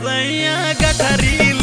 Avanha Catarina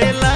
la